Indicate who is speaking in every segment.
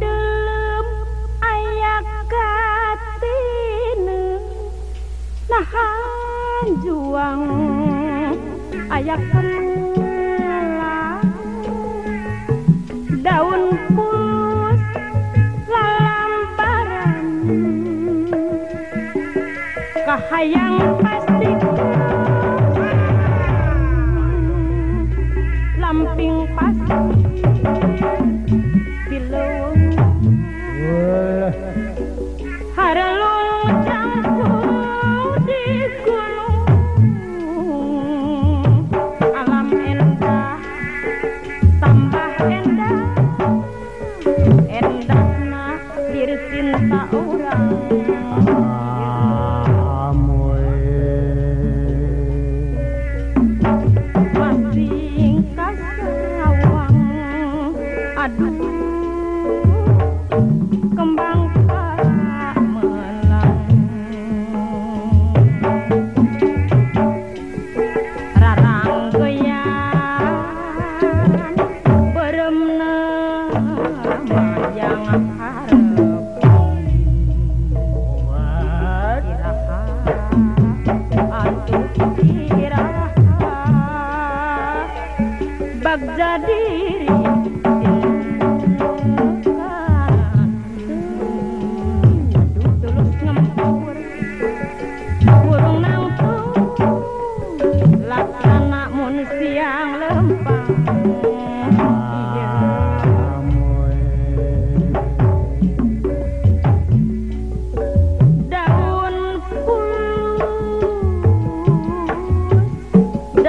Speaker 1: delem aya nahan juang. Aya daun pulus lalambaran kahayang pasti ku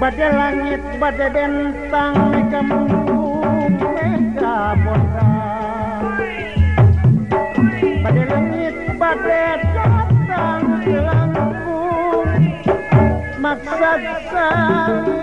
Speaker 2: badai langit badai bentang mega mendung mega bondang badai langit badai datang gelangkung maksud sang